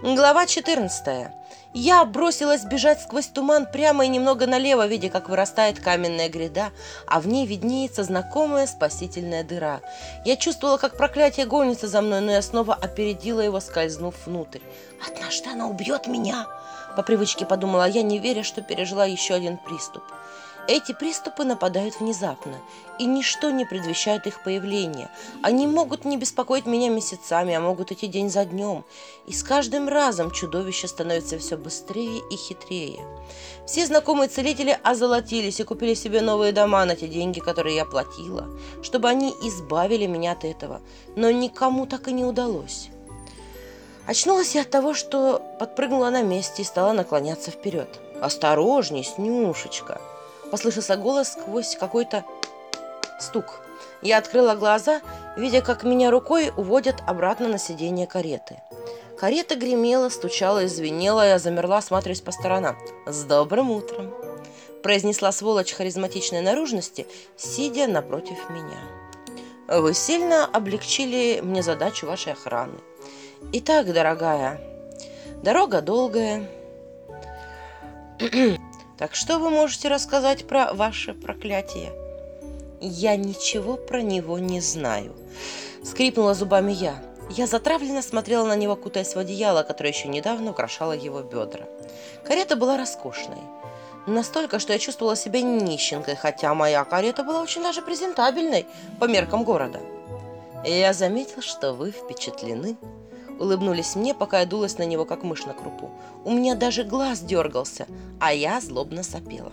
Глава 14. Я бросилась бежать сквозь туман прямо и немного налево, видя, как вырастает каменная гряда, а в ней виднеется знакомая спасительная дыра. Я чувствовала, как проклятие гонится за мной, но я снова опередила его, скользнув внутрь. «Однажды она убьет меня!» По привычке подумала я, не веря, что пережила еще один приступ. Эти приступы нападают внезапно, и ничто не предвещает их появления. Они могут не беспокоить меня месяцами, а могут идти день за днем. И с каждым разом чудовище становится все быстрее и хитрее. Все знакомые целители озолотились и купили себе новые дома на те деньги, которые я платила, чтобы они избавили меня от этого. Но никому так и не удалось. Очнулась я от того, что подпрыгнула на месте и стала наклоняться вперед. «Осторожней, Снюшечка!» Послышался голос сквозь какой-то стук. Я открыла глаза, видя, как меня рукой уводят обратно на сиденье кареты. Карета гремела, стучала и я замерла, осматриваясь по сторонам. «С добрым утром!» произнесла сволочь харизматичной наружности, сидя напротив меня. «Вы сильно облегчили мне задачу вашей охраны. Итак, дорогая, дорога долгая, так что вы можете рассказать про ваше проклятие? Я ничего про него не знаю. Скрипнула зубами я. Я затравленно смотрела на него, кутаясь в одеяло, которое еще недавно украшало его бедра. Карета была роскошной. Настолько, что я чувствовала себя нищенкой, хотя моя карета была очень даже презентабельной по меркам города. Я заметил, что вы впечатлены улыбнулись мне, пока я дулась на него, как мышь на крупу. У меня даже глаз дергался, а я злобно сопела.